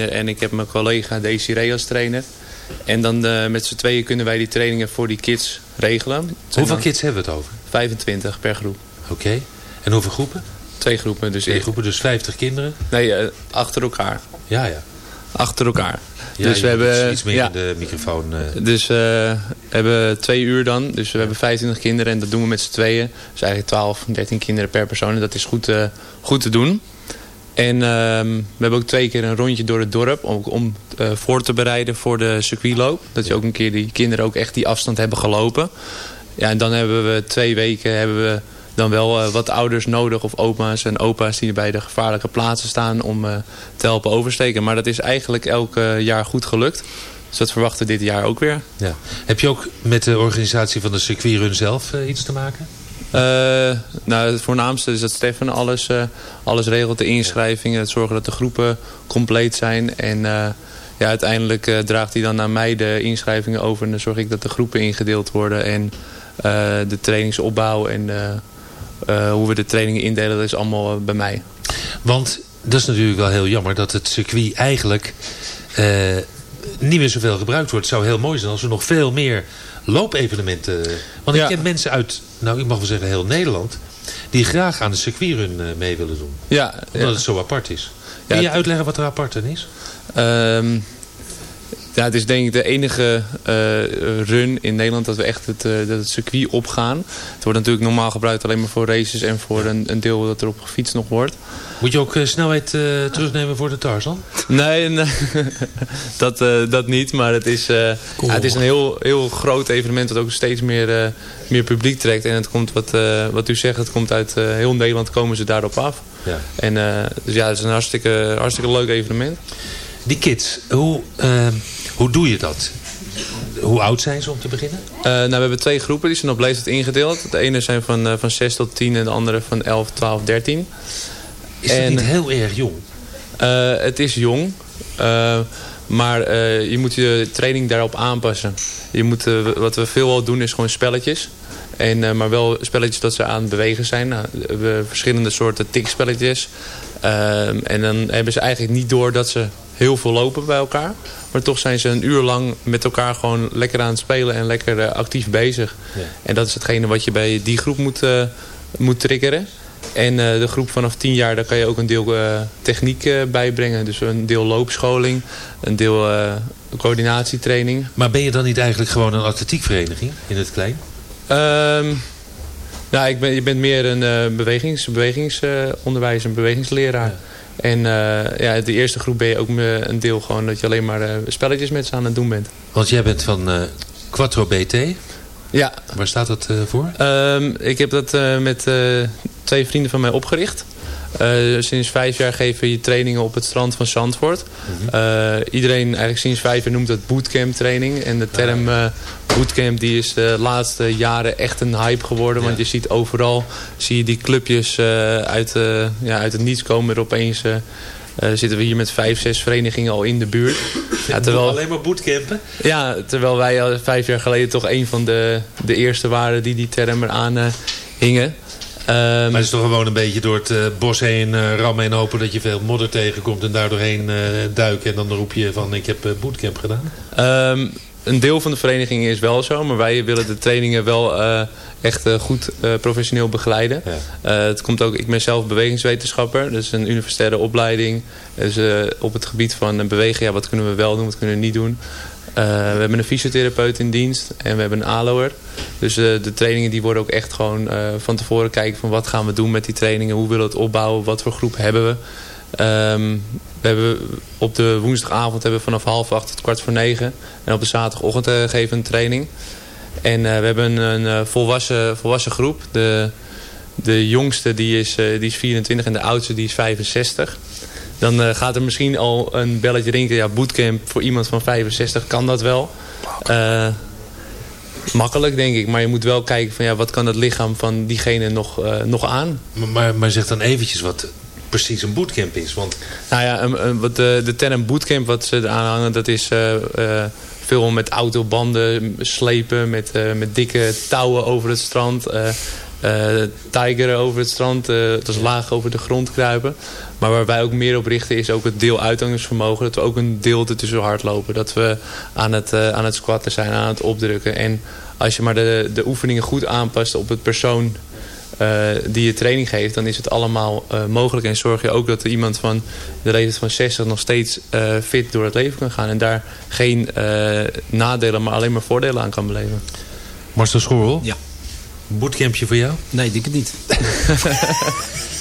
En ik heb mijn collega Desiree als trainer. En dan uh, met z'n tweeën kunnen wij die trainingen voor die kids regelen. Hoeveel kids hebben we het over? 25 per groep. Oké. Okay. En hoeveel groepen? Twee groepen. Dus Twee groepen, dus 50 kinderen? Nee, uh, achter elkaar. Ja, ja. Achter elkaar. Ja, dus we hebben iets meer ja, in de microfoon. Uh. Dus we hebben twee uur dan. Dus we hebben 25 kinderen en dat doen we met z'n tweeën. Dus eigenlijk 12, 13 kinderen per persoon. En dat is goed, goed te doen. En ehm, we hebben ook twee keer een rondje door het dorp om, om uh, voor te bereiden voor de circuitloop. Dat je ook een keer die kinderen ook echt die afstand hebben gelopen. Ja, en dan hebben we twee weken hebben we dan wel uh, wat ouders nodig of oma's en opa's die bij de gevaarlijke plaatsen staan om uh, te helpen oversteken. Maar dat is eigenlijk elk jaar goed gelukt. Dus dat verwachten we dit jaar ook weer. Ja. Heb je ook met de organisatie van de circuitrun zelf iets te maken? Uh, nou, het voornaamste is dat Stefan alles, uh, alles regelt. De inschrijvingen, het zorgen dat de groepen compleet zijn. En uh, ja, uiteindelijk draagt hij dan naar mij de inschrijvingen over. En dan zorg ik dat de groepen ingedeeld worden. En de trainingsopbouw en hoe we de trainingen indelen, dat is allemaal bij mij. Want dat is natuurlijk wel heel jammer dat het circuit eigenlijk niet meer zoveel gebruikt wordt. Het zou heel mooi zijn als er nog veel meer loopevenementen... Want ik ja. ken mensen uit, nou ik mag wel zeggen heel Nederland... die graag aan de circuitrun mee willen doen. Ja, Omdat het zo apart is. Kun je uitleggen wat er apart aan is? Um, ja, het is denk ik de enige uh, run in Nederland dat we echt het, uh, dat het circuit opgaan. Het wordt natuurlijk normaal gebruikt alleen maar voor races en voor een, een deel dat er op gefietst nog wordt. Moet je ook uh, snelheid terugnemen voor de Tarzan? Nee, nee dat, dat niet. Maar het is, cool. ja, het is een heel, heel groot evenement dat ook steeds meer, meer publiek trekt. En het komt, wat, wat u zegt, het komt uit heel Nederland komen ze daarop af. Ja. En, dus ja, het is een hartstikke, hartstikke leuk evenement. Die kids, hoe... Hoe doe je dat? Hoe oud zijn ze om te beginnen? Uh, nou, we hebben twee groepen die zijn op leeftijd ingedeeld. De ene zijn van, uh, van 6 tot 10 en de andere van 11, 12, 13. Is het niet heel erg jong? Uh, het is jong. maar je moet je training daarop aanpassen. Je moet, wat we veel doen is gewoon spelletjes. En, maar wel spelletjes dat ze aan het bewegen zijn. Nou, we verschillende soorten tikspelletjes. en dan hebben ze eigenlijk niet door dat ze heel veel lopen bij elkaar. Maar toch zijn ze een uur lang met elkaar gewoon lekker aan het spelen en lekker uh, actief bezig. Ja. En dat is hetgene wat je bij die groep moet, uh, moet triggeren. En uh, de groep vanaf 10 jaar, daar kan je ook een deel techniek bijbrengen. Dus een deel loopscholing, een deel coördinatietraining. Maar ben je dan niet eigenlijk gewoon een atletiekvereniging in het klein? Um, nou, ik ben, je bent meer een bewegings, bewegingsonderwijs, een bewegingsleraar. Ja. En uh, ja, de eerste groep ben je ook een deel gewoon dat je alleen maar uh, spelletjes met ze aan het doen bent. Want jij bent van uh, Quattro BT. Ja. Waar staat dat voor? Um, ik heb dat met twee vrienden van mij opgericht. Uh, sinds vijf jaar geven we je trainingen op het strand van Zandvoort. Mm -hmm. uh, iedereen eigenlijk sinds vijf jaar noemt dat bootcamp training. En de term uh, bootcamp die is de laatste jaren echt een hype geworden. Ja. Want je ziet overal zie je die clubjes uit, ja, uit het niets komen er opeens... zitten we hier met vijf, zes verenigingen al in de buurt. Ja, terwijl, alleen maar bootcampen? Ja, terwijl wij al vijf jaar geleden toch een van de, de eerste waren die die term eraan hingen. Um, maar het is toch gewoon een beetje door het uh, bos heen uh, rammen en hopen dat je veel modder tegenkomt en daardoor heen uh, duiken. En dan roep je van ik heb bootcamp gedaan. Um, een deel van de vereniging is wel zo, maar wij willen de trainingen wel echt goed professioneel begeleiden. Ja. het komt ook, ik ben zelf bewegingswetenschapper, dus een universitaire opleiding. Dus op het gebied van bewegen, ja, wat kunnen we wel doen, wat kunnen we niet doen. Uh, we hebben een fysiotherapeut in dienst en we hebben een aloer. Dus uh, de trainingen die worden ook echt gewoon uh, van tevoren kijken van wat gaan we doen met die trainingen. Hoe willen we het opbouwen, wat voor groep hebben we. Um, we hebben op de woensdagavond hebben we vanaf half acht tot kwart voor negen. En op de zaterdagochtend geven we een training. En we hebben een, een volwassen, volwassen groep. De, de jongste die is, die is 24 en de oudste die is 65 dan uh, gaat er misschien al een belletje rinken. Ja, bootcamp voor iemand van 65 kan dat wel. Uh, makkelijk, denk ik. Maar je moet wel kijken van ja, wat kan het lichaam van diegene nog, uh, nog aan. Maar, maar, maar zeg dan eventjes wat precies een bootcamp is. Want... Nou ja, een, een, wat de, de term bootcamp wat ze eraan hangen, dat is veel met autobanden slepen, met, met dikke touwen over het strand... Uh, tigeren over het strand, uh, dat is laag over de grond kruipen. Maar waar wij ook meer op richten is ook het deel uithoudingsvermogen. Dat we ook een deel ertussen hardlopen. Dat we aan het, aan het squatten zijn, aan het opdrukken. En als je maar de, de oefeningen goed aanpast op het persoon uh, die je training geeft, dan is het allemaal uh, mogelijk. En zorg je ook dat er iemand van de leeftijd van 60 nog steeds uh, fit door het leven kan gaan. En daar geen nadelen, maar alleen maar voordelen aan kan beleven. Marcel Schorrel? Ja. Bootcampje voor jou? Nee, denk het niet.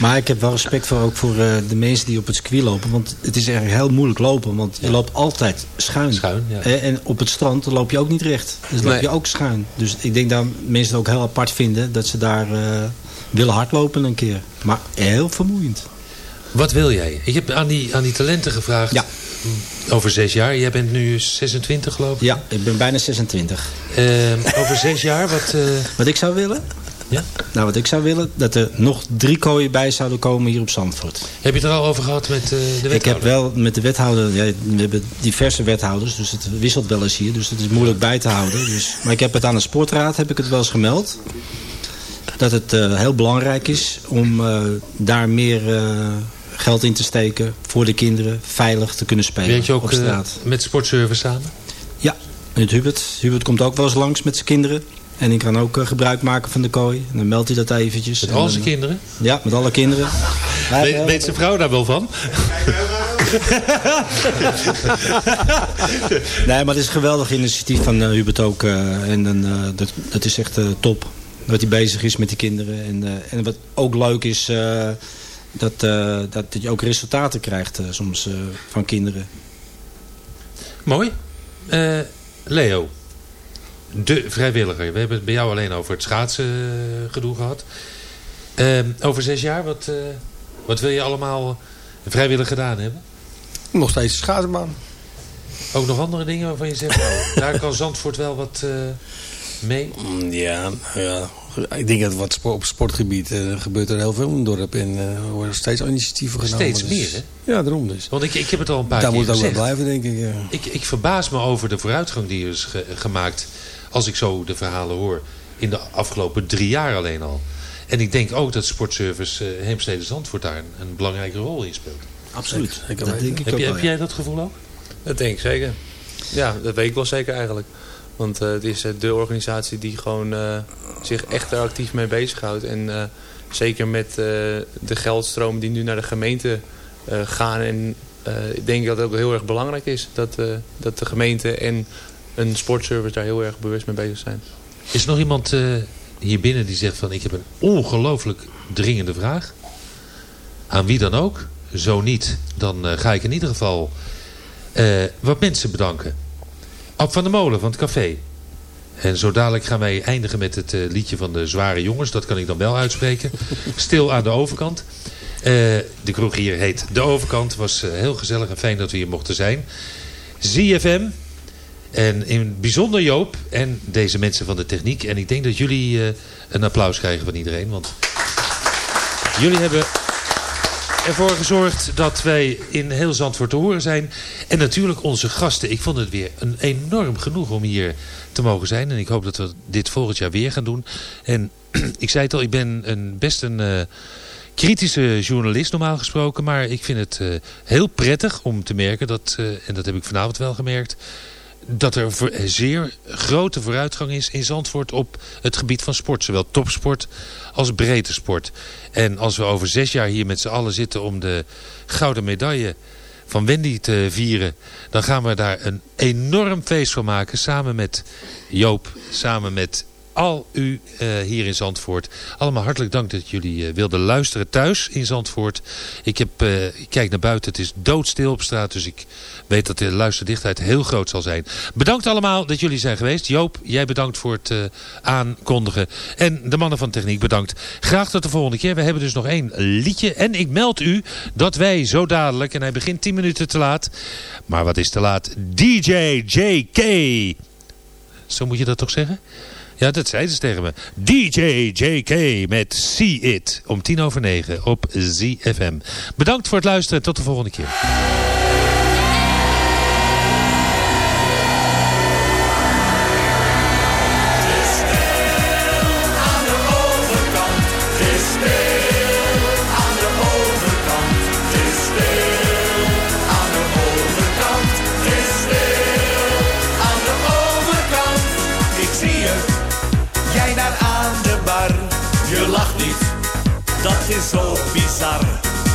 Maar ik heb wel respect voor, ook voor uh, de mensen die op het circuit lopen. Want het is eigenlijk heel moeilijk lopen. Want je loopt altijd schuin. schuin ja. En op het strand loop je ook niet recht. Dus loop je ook schuin. Dus ik denk dat mensen het ook heel apart vinden. Dat ze daar uh, willen hardlopen een keer. Maar heel vermoeiend. Wat wil jij? Ik heb aan die, aan die talenten gevraagd. Ja. Over zes jaar. Jij bent nu 26 geloof ik? Ja, ik ben bijna 26. Uh, over zes jaar, wat... Wat ik zou willen? Ja? Nou, wat ik zou willen, dat er nog drie kooien bij zouden komen hier op Zandvoort. Heb je het er al over gehad met uh, de wethouder? Ik heb wel met de wethouder, ja, we hebben diverse wethouders, dus het wisselt wel eens hier. Dus het is moeilijk bij te houden. Dus, maar ik heb het aan de sportraad, heb ik het wel eens gemeld. Dat het uh, heel belangrijk is om uh, daar meer geld in te steken voor de kinderen veilig te kunnen spelen Weet je ook op straat. met sportservice samen? Ja, met Hubert. Hubert komt ook wel eens langs met zijn kinderen. En ik kan ook uh, gebruik maken van de kooi. En dan meldt hij dat eventjes. Met al zijn kinderen? Ja, met alle kinderen. weet, weet zijn vrouw daar wel van? nee, maar het is een geweldig initiatief van uh, Hubert ook. Uh, en uh, dat, dat is echt top. Dat hij bezig is met die kinderen. En, en wat ook leuk is, dat, dat je ook resultaten krijgt soms van kinderen. Mooi. Leo, de vrijwilliger. We hebben het bij jou alleen over het schaatsen eh, gedoe gehad. Uh, over zes jaar, wat, uh, wat wil je allemaal vrijwillig gedaan hebben? Nog steeds een schaatsenbaan. Ook nog andere dingen waarvan je zegt, nou, daar kan Zandvoort wel wat uh, mee? Mm, ja, ja, ik denk dat wat op sportgebied uh, gebeurt er heel veel in het dorp. En er worden steeds initiatieven genomen. Steeds meer, hè? Ja, daarom dus. Want ik, ik heb het al een paar Daar keer gezegd. Daar moet ook wel blijven, denk ik. Ja. Ik, ik verbaas me over de vooruitgang die is ge gemaakt als ik zo de verhalen hoor, in de afgelopen drie jaar alleen al. En ik denk ook dat sportservice uh, Heemstede Zandvoort daar een, een, belangrijke rol in speelt. Absoluut. Dat denk ik heb, ook je, wel, heb jij dat gevoel ook? Dat denk ik zeker. Ja, dat weet ik wel zeker eigenlijk. Want uh, het is uh, de organisatie die gewoon uh, zich echt er actief mee bezighoudt. En zeker met de geldstroom die nu naar de gemeente gaan. En ik denk dat het ook heel erg belangrijk is dat, dat de gemeente en een sportservice daar heel erg bewust mee bezig zijn. Is er nog iemand uh, hier binnen die zegt van ik heb een ongelooflijk dringende vraag? Aan wie dan ook? Zo niet, dan uh, ga ik in ieder geval uh, wat mensen bedanken. Ab van de Molen van het café. En zo dadelijk gaan wij eindigen met het liedje van de zware jongens. Dat kan ik dan wel uitspreken. Stil aan de overkant. de kroeg hier heet De Overkant. Het was heel gezellig en fijn dat we hier mochten zijn. ZFM, en in bijzonder Joop en deze mensen van de techniek. En ik denk dat jullie uh, een applaus krijgen van iedereen. Want jullie hebben ervoor gezorgd dat wij in heel Zandvoort te horen zijn. En natuurlijk onze gasten. Ik vond het weer een enorm genoeg om hier te mogen zijn. En ik hoop dat we dit volgend jaar weer gaan doen. En ik zei het al, ik ben een, best een... Uh, kritische journalist normaal gesproken. Maar ik vind het uh, heel prettig om te merken dat, en dat heb ik vanavond wel gemerkt dat er zeer grote vooruitgang is in Zandvoort op het gebied van sport. Zowel topsport als breedte sport. En als we over zes jaar hier met z'n allen zitten om de gouden medaille van Wendy te vieren... dan gaan we daar een enorm feest van maken samen met Joop, samen met al u uh, hier in Zandvoort. Allemaal hartelijk dank dat jullie uh, wilden luisteren thuis in Zandvoort. Ik, heb, uh, ik kijk naar buiten, het is doodstil op straat, dus ik weet dat de luisterdichtheid heel groot zal zijn. Bedankt allemaal dat jullie zijn geweest. Joop, jij bedankt voor het aankondigen. En de mannen van techniek bedankt. Graag tot de volgende keer. We hebben dus nog één liedje. En ik meld u dat wij zo dadelijk, en hij begint 10 minuten te laat. Maar wat is te laat? DJ JK. Zo moet je dat toch zeggen? Ja, dat zeiden ze tegen me. DJ JK met See It om tien over negen op ZFM. Bedankt voor het luisteren en tot de volgende keer.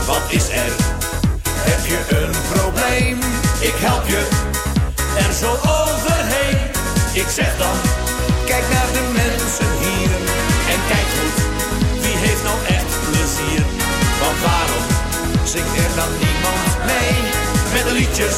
wat is er? Heb je een probleem? Ik help je er zo overheen. Ik zeg dan, kijk naar de mensen hier en kijk goed, wie heeft nou echt plezier? Want waarom zingt er dan niemand mee met de liedjes?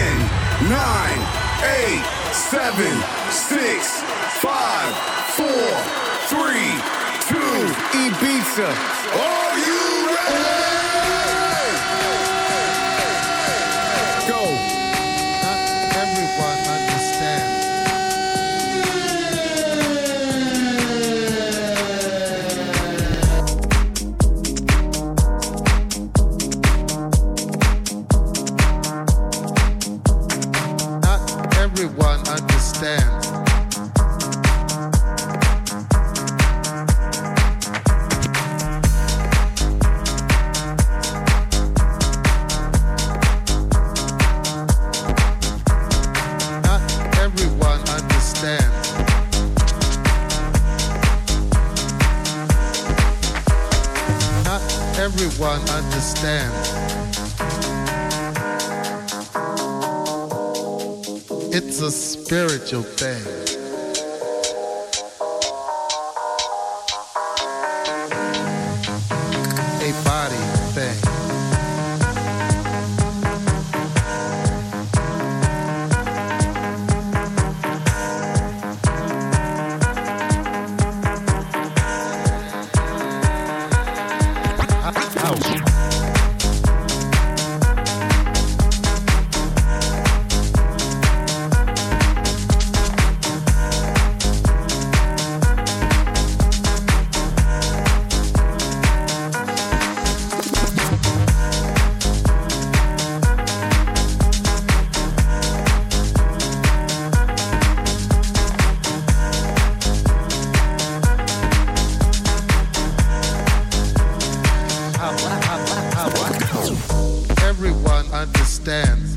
10, 9, 8, 7, 6, 5, 4, 3, 2, Ibiza. Are you ready? understand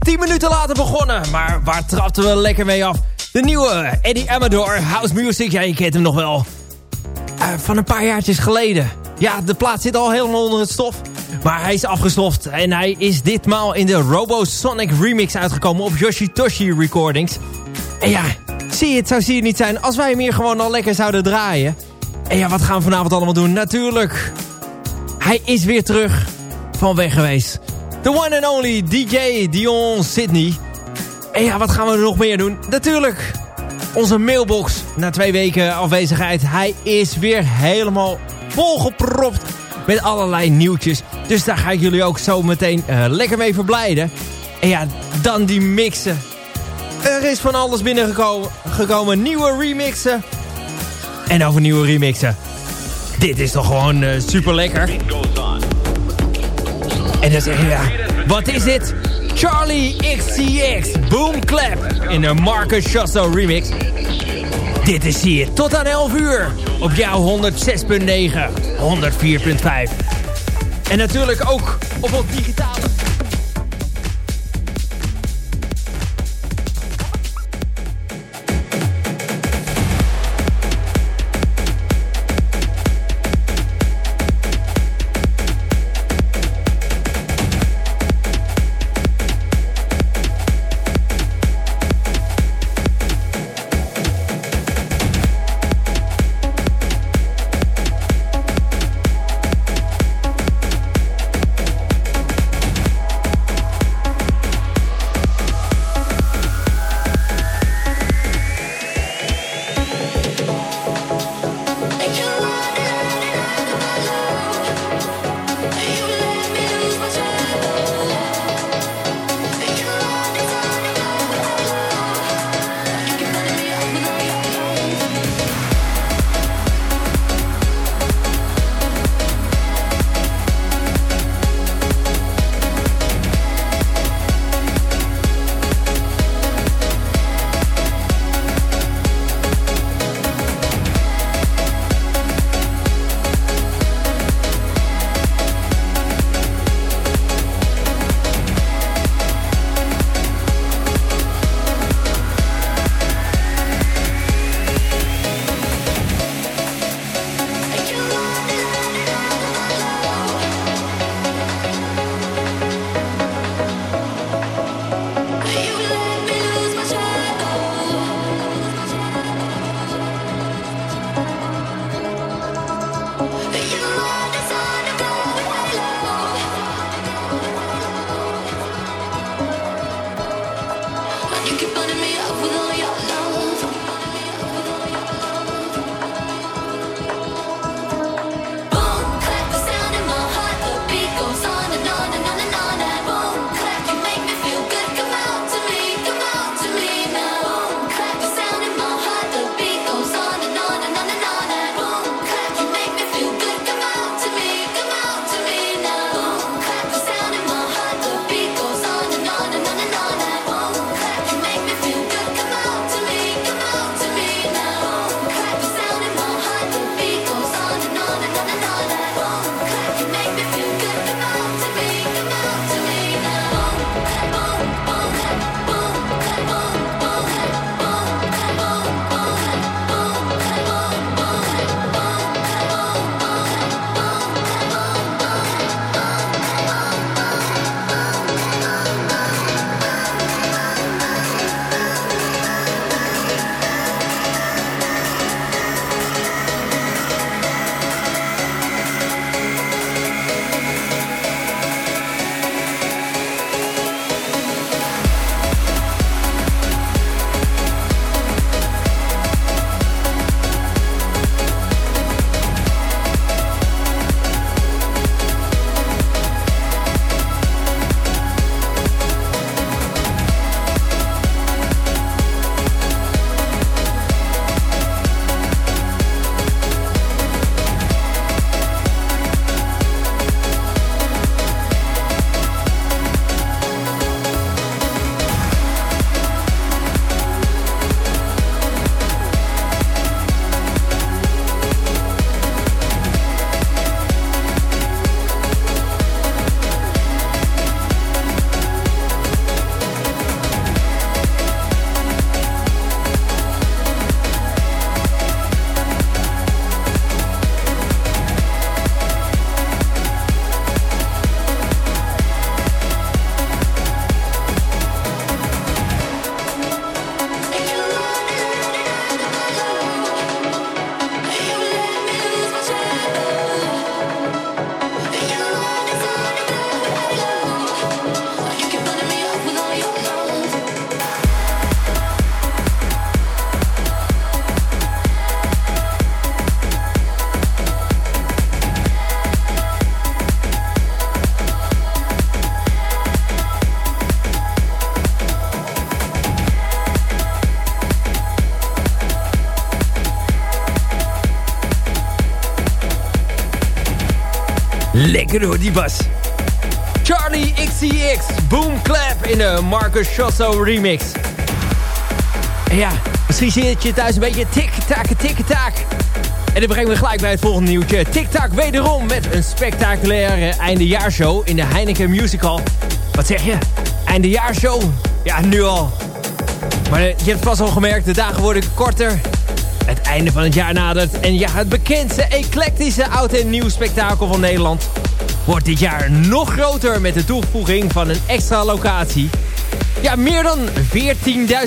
10 minuten later begonnen. Maar waar trapten we lekker mee af? De nieuwe Eddie Amador, House Music. Ja, je kent hem nog wel. Eh, van een paar jaartjes geleden. Ja, de plaat zit al helemaal onder het stof. Maar hij is afgestoft en hij is ditmaal in de Robosonic remix uitgekomen op Yoshitoshi Recordings. En ja, zie het, zou zie niet zijn als wij hem hier gewoon al lekker zouden draaien. En ja, wat gaan we vanavond allemaal doen? Natuurlijk, hij is weer terug van weg geweest. The one and only DJ Dion Sydney. En ja, wat gaan we nog meer doen? Natuurlijk, onze mailbox na twee weken afwezigheid. Hij is weer helemaal volgepropt met allerlei nieuwtjes. Dus daar ga ik jullie ook zo meteen uh, lekker mee verblijden. En ja, dan die mixen. Er is van alles binnengekomen. Gekomen. Nieuwe remixen. En over nieuwe remixen. Dit is toch gewoon uh, super lekker. En dan zeg je, ja, wat is dit? Charlie XCX Boom Clap in een Marcus Chasso remix. Dit is hier tot aan 11 uur op jouw 106.9, 104.5. En natuurlijk ook op ons digitale... Lekker door die bas. Charlie XCX, Boom Clap in de Marcus Chosso remix. Ja, misschien zit je thuis een beetje tik-tak, tik-tak. En dat brengt me gelijk bij het volgende nieuwtje. TikTok wederom met een spectaculaire eindejaarshow in de Heineken Musical. Wat zeg je? Eindejaarshow? Ja, nu al. Maar je hebt vast al gemerkt, de dagen worden korter. Het einde van het jaar nadert. En ja, het bekendste eclectische oud- en nieuw spektakel van Nederland... wordt dit jaar nog groter met de toevoeging van een extra locatie. Ja, meer dan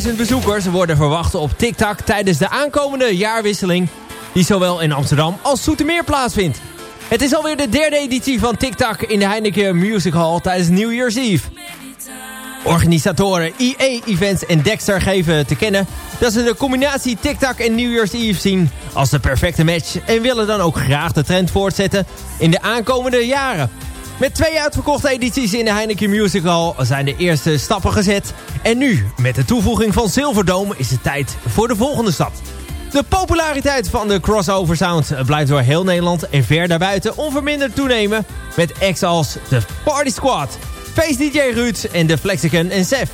14.000 bezoekers worden verwacht op TikTok... tijdens de aankomende jaarwisseling... die zowel in Amsterdam als Zoetermeer plaatsvindt. Het is alweer de derde editie van TikTok in de Heineken Music Hall tijdens New Year's Eve. Organisatoren EA Events en Dexter geven te kennen dat ze de combinatie TikTok en New Year's Eve zien als de perfecte match en willen dan ook graag de trend voortzetten in de aankomende jaren. Met twee uitverkochte edities in de Heineken Musical zijn de eerste stappen gezet. En nu, met de toevoeging van Silverdome, is het tijd voor de volgende stap. De populariteit van de crossover sound blijft door heel Nederland en ver daarbuiten onverminderd toenemen met acts als de Party Squad, Face DJ Ruud en de Flexicon en Sef.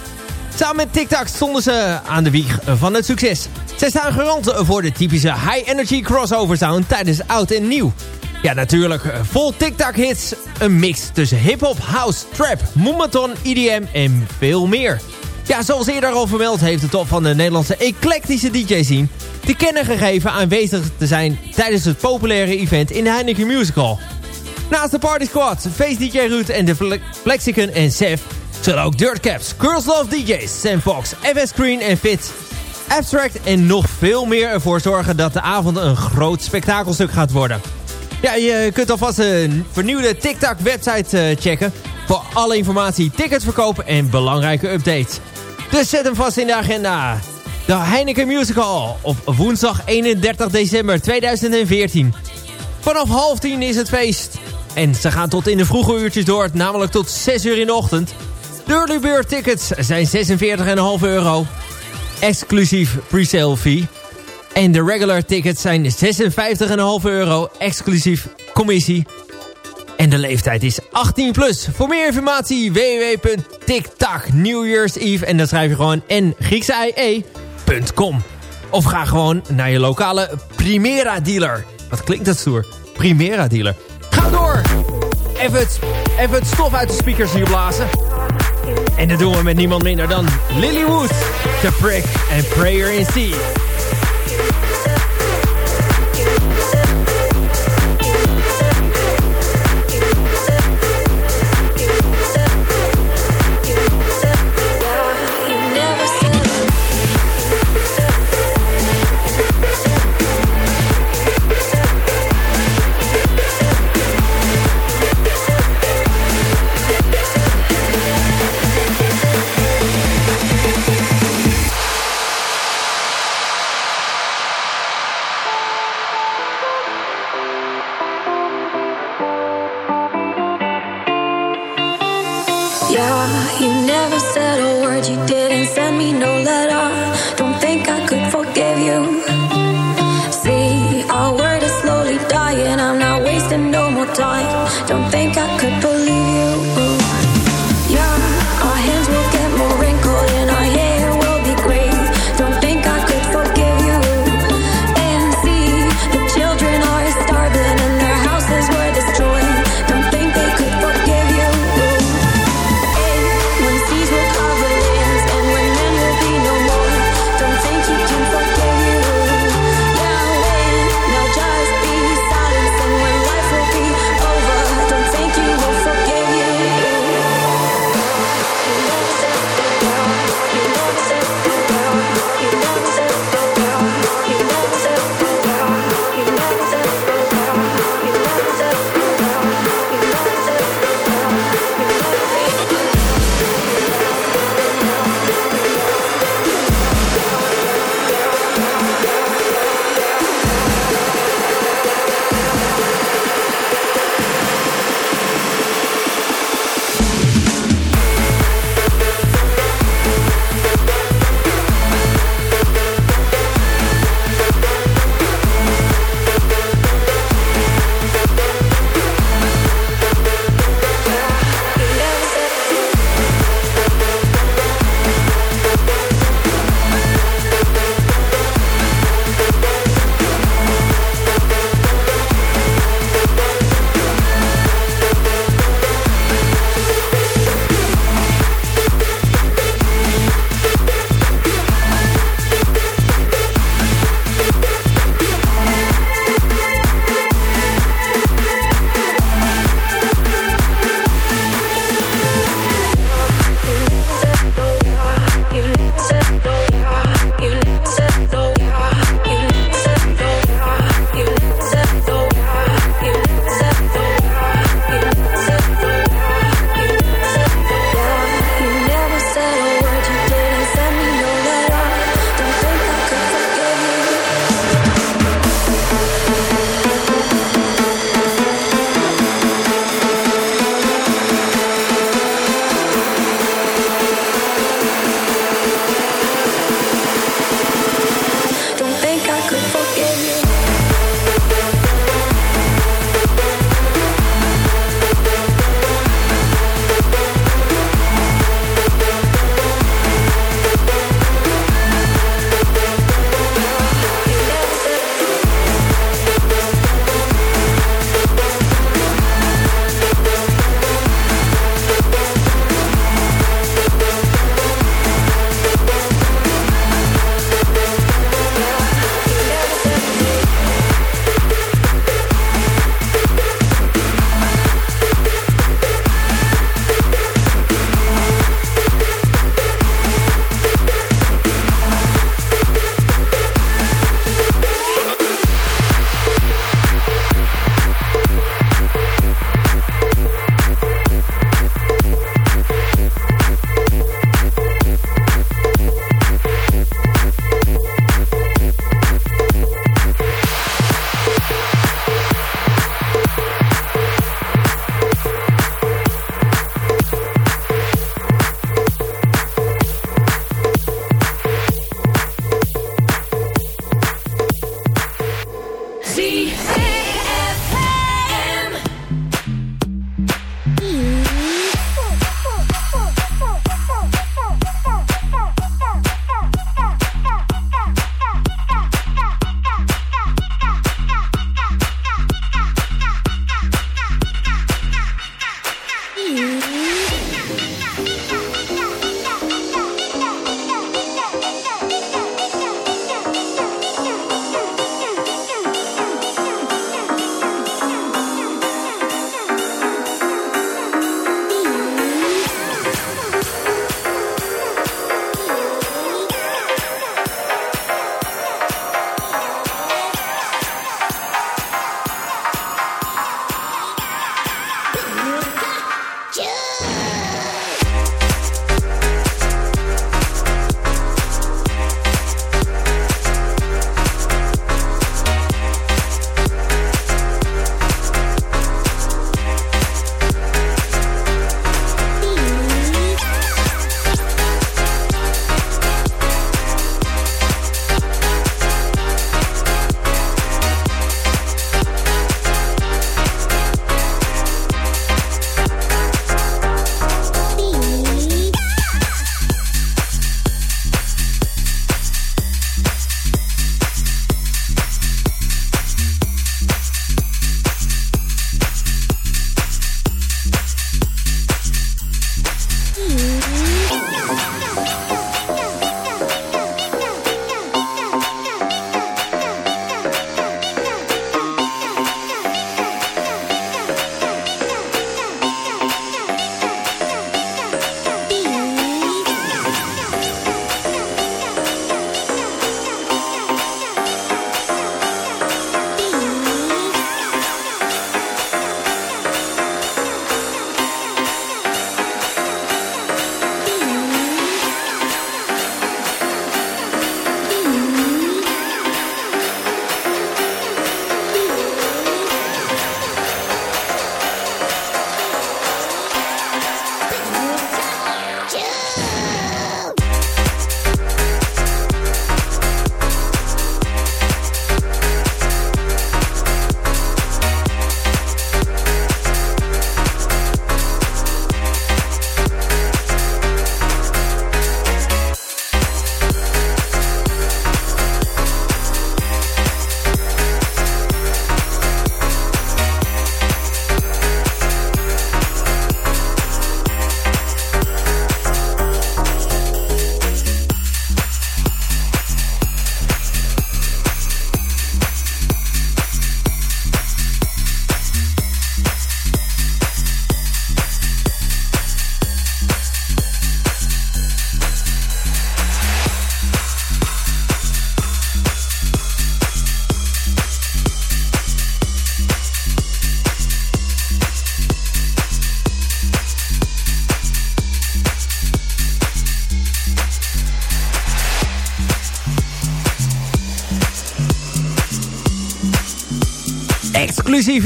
Samen met TikTok stonden ze aan de wieg van het succes. Zij staan garant voor de typische high-energy crossover sound tijdens oud en nieuw. Ja, natuurlijk vol TikTok-hits. Een mix tussen hip-hop, house, trap, moematon, EDM en veel meer. Ja, zoals eerder al vermeld heeft de top van de Nederlandse eclectische DJ-scene... te kennen gegeven aanwezig te zijn tijdens het populaire event in de Heineken Musical. Naast de Party Squad, Face DJ Ruud en de Flexicon en Sef... zullen ook Dirtcaps, Girls Love DJ's, Sam Fox, FS Screen en Fit... Abstract en nog veel meer ervoor zorgen dat de avond een groot spektakelstuk gaat worden. Ja, je kunt alvast een vernieuwde TikTok-website checken... voor alle informatie, tickets verkopen en belangrijke updates. Dus zet hem vast in de agenda. De Heineken Musical op woensdag 31 december 2014. Vanaf half tien is het feest. En ze gaan tot in de vroege uurtjes door, namelijk tot 6 uur in de ochtend. De early bird tickets zijn 46,5 euro. Exclusief pre-sale fee. En de regular tickets zijn 56,5 euro, exclusief commissie. En de leeftijd is 18 plus. Voor meer informatie www.tiktok New Year's Eve. En dan schrijf je gewoon n ie.com. Of ga gewoon naar je lokale Primera dealer. Wat klinkt dat stoer? Primera dealer. Even het, stof uit de speakers hier blazen. En dat doen we met niemand minder dan Lilywood, The Prick en Prayer in Sea.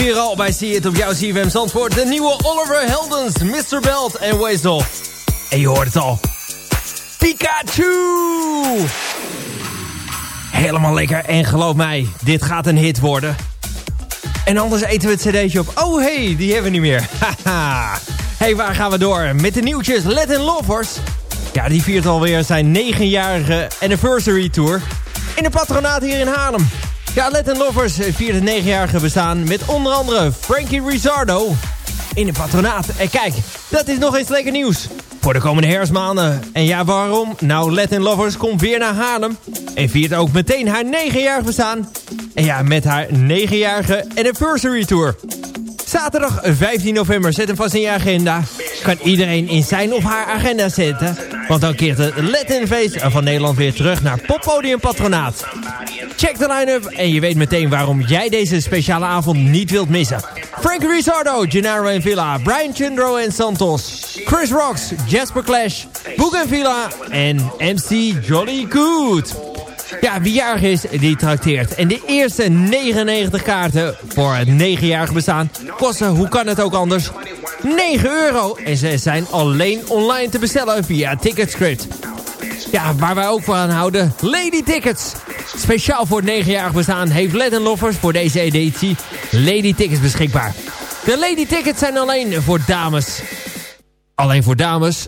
Al bij See It op jouw CFM Zandvoort. De nieuwe Oliver Heldens, Mr. Belt en Weasel. En je hoort het al. Pikachu! Helemaal lekker. En geloof mij, dit gaat een hit worden. En anders eten we het cd'tje op. Oh, hey, die hebben we niet meer. Haha. hey, waar gaan we door? Met de nieuwtjes Latin Lovers. Ja, die viert alweer zijn negenjarige anniversary tour. In de patronaat hier in Haarlem. Ja, Latin Lovers viert het negenjarige bestaan met onder andere Frankie Rizzardo in de patronaat. En kijk, dat is nog eens lekker nieuws. Voor de komende herfstmaanden. En ja, waarom? Nou, Latin Lovers komt weer naar Haarlem. En viert ook meteen haar negenjarig bestaan. En ja, met haar negenjarige anniversary tour. Zaterdag 15 november, zet hem vast in je agenda. Kan iedereen in zijn of haar agenda zetten. Want dan keert het Latin Feest van Nederland weer terug naar Poppodium Patronaat. Check de line-up en je weet meteen waarom jij deze speciale avond niet wilt missen. Frank Rizzardo, Gennaro en Villa, Brian Chundro en Santos, Chris Rocks, Jasper Clash, Boek en Villa en MC Jolly Good. Ja, wie jarig is, die trakteert. En de eerste 99 kaarten voor het 9-jarig bestaan kosten, hoe kan het ook anders, 9 euro. En ze zijn alleen online te bestellen via Ticketscript. Ja, waar wij ook aan houden, Lady Tickets. Speciaal voor het 9-jarig bestaan heeft Latin Lovers voor deze editie Lady Tickets beschikbaar. De Lady Tickets zijn alleen voor dames. Alleen voor dames.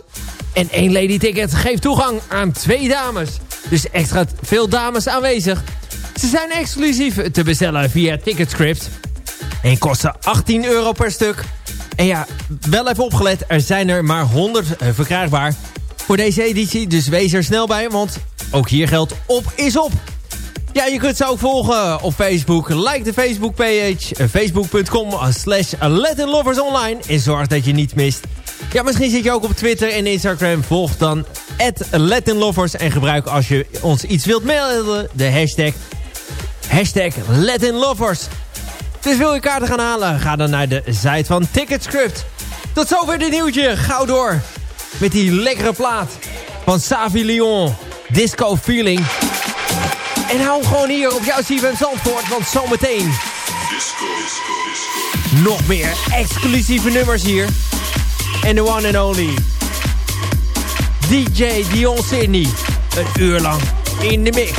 En één Lady Ticket geeft toegang aan twee dames. Dus extra veel dames aanwezig. Ze zijn exclusief te bestellen via Ticketscript. En kosten 18 euro per stuk. En ja, wel even opgelet, er zijn er maar 100 verkrijgbaar voor deze editie. Dus wees er snel bij, want ook hier geldt op is op. Ja, je kunt ze ook volgen op Facebook. Like de Facebookpage, facebook.com slash Online. En zorg dat je niet mist. Ja, misschien zit je ook op Twitter en Instagram. Volg dan @latinlovers en gebruik als je ons iets wilt melden de hashtag, hashtag Latinlovers. Dus wil je kaarten gaan halen? Ga dan naar de site van Ticketscript. Tot zover dit nieuwtje. Gauw door met die lekkere plaat van Savi Lyon. Disco Feeling. En hou gewoon hier op jouw CFM Zandvoort, want zometeen... Nog meer exclusieve nummers hier. En the one and only... DJ Dion Sydney. Een uur lang in de mix.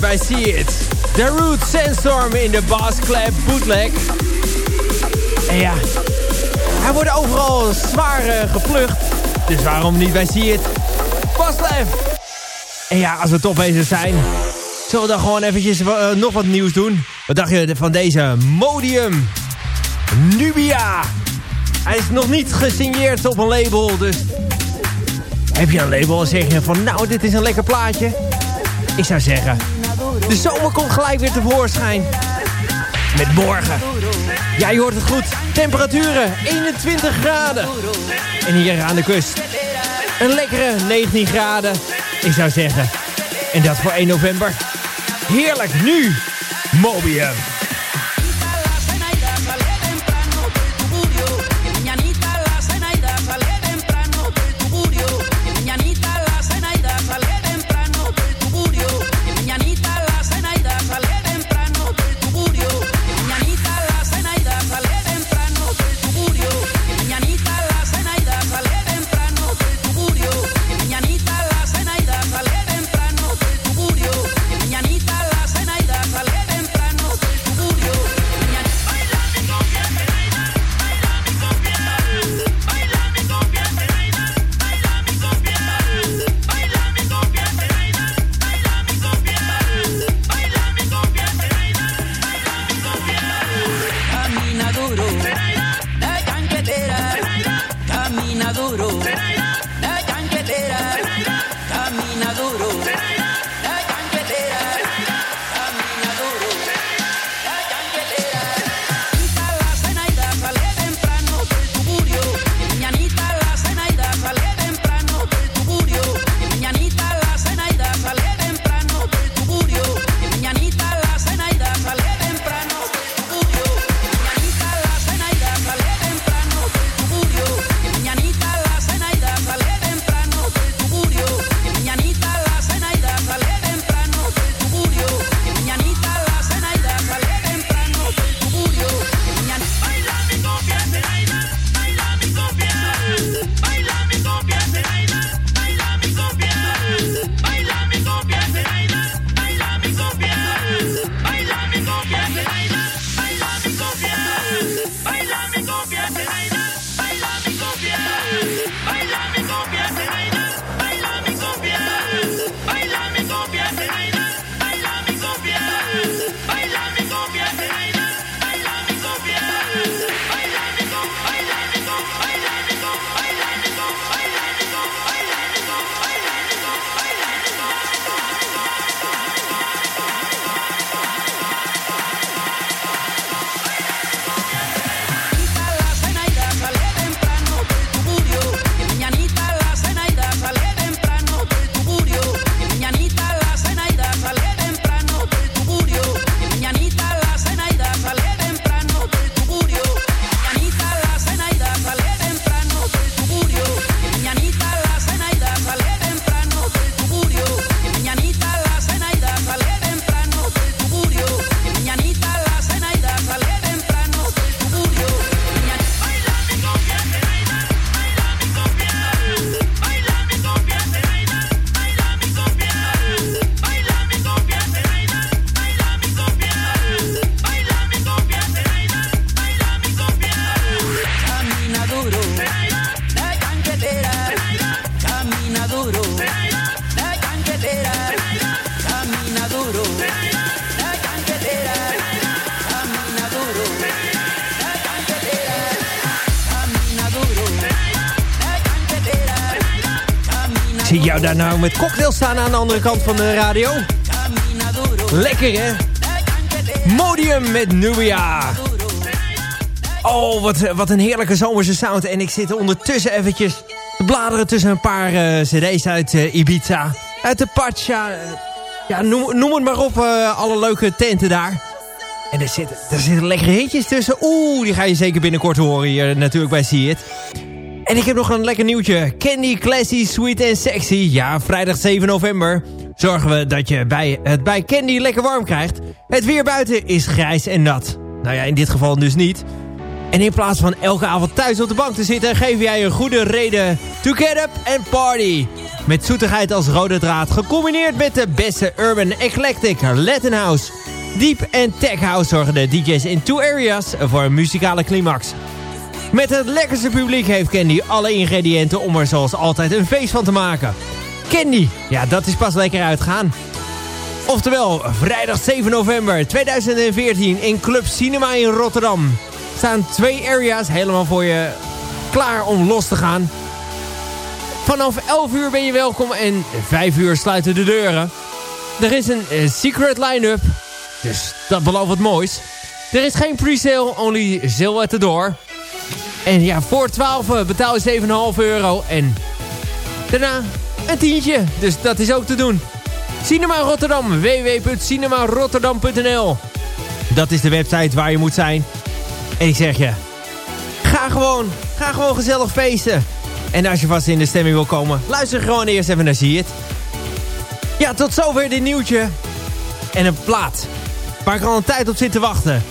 Bij See It. The Root Sandstorm in de Bass Clap bootleg. En ja, hij wordt overal zwaar uh, geplucht. Dus waarom niet bij See It? Bass En ja, als we toch bezig zijn... Zullen we dan gewoon eventjes uh, nog wat nieuws doen? Wat dacht je van deze Modium Nubia? Hij is nog niet gesigneerd op een label, dus... Heb je een label en zeg je van... Nou, dit is een lekker plaatje. Ik zou zeggen... De zomer komt gelijk weer tevoorschijn. Met morgen. Ja, je hoort het goed. Temperaturen 21 graden. En hier aan de kust. Een lekkere 19 graden. Ik zou zeggen. En dat voor 1 november. Heerlijk, nu. Mobium. Zie met cocktails staan aan de andere kant van de radio. Lekker hè? Modium met Nubia. Oh, wat, wat een heerlijke zomerse sound. En ik zit ondertussen eventjes te bladeren tussen een paar uh, cd's uit uh, Ibiza. Uit de Pacha. ja, noem, noem het maar op. Uh, alle leuke tenten daar. En er zitten, er zitten lekkere hitjes tussen. Oeh, die ga je zeker binnenkort horen hier natuurlijk bij See. En ik heb nog een lekker nieuwtje. Candy Classy Sweet and Sexy. Ja, vrijdag 7 november zorgen we dat je bij het bij Candy lekker warm krijgt. Het weer buiten is grijs en nat. Nou ja, in dit geval dus niet. En in plaats van elke avond thuis op de bank te zitten... geef jij een goede reden to get up and party. Met zoetigheid als rode draad... gecombineerd met de beste urban eclectic Latin house. Deep en tech house zorgen de DJ's in two areas voor een muzikale climax. Met het lekkerste publiek heeft Candy alle ingrediënten... om er zoals altijd een feest van te maken. Candy, ja dat is pas lekker uitgaan. Oftewel, vrijdag 7 november 2014 in Club Cinema in Rotterdam staan twee areas helemaal voor je klaar om los te gaan. Vanaf 11 uur ben je welkom en 5 uur sluiten de deuren. Er is een eh, secret line-up, dus dat belooft wat moois. Er is geen pre-sale, only sale at the door. En ja, voor 12 betaal je 7,5 euro en daarna een tientje. Dus dat is ook te doen. Cinema Rotterdam, www.cinemarotterdam.nl Dat is de website waar je moet zijn. En ik zeg je, ga gewoon, ga gewoon gezellig feesten. En als je vast in de stemming wil komen, luister gewoon eerst even naar Zie het. Ja, tot zover dit nieuwtje. En een plaat waar ik al een tijd op zit te wachten.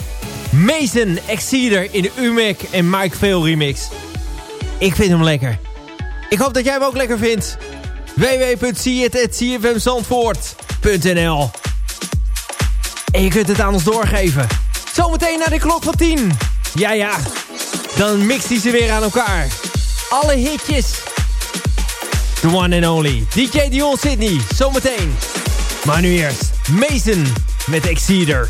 Mason Exceeder in de UMEC en Mike Veel remix. Ik vind hem lekker. Ik hoop dat jij hem ook lekker vindt. www.cfmzandvoort.nl En je kunt het aan ons doorgeven. Zometeen naar de klok van 10. Ja, ja. Dan mixt hij ze weer aan elkaar. Alle hitjes. The one and only. DJ Dion Sydney. Zometeen. Maar nu eerst. Mason met Exceeder.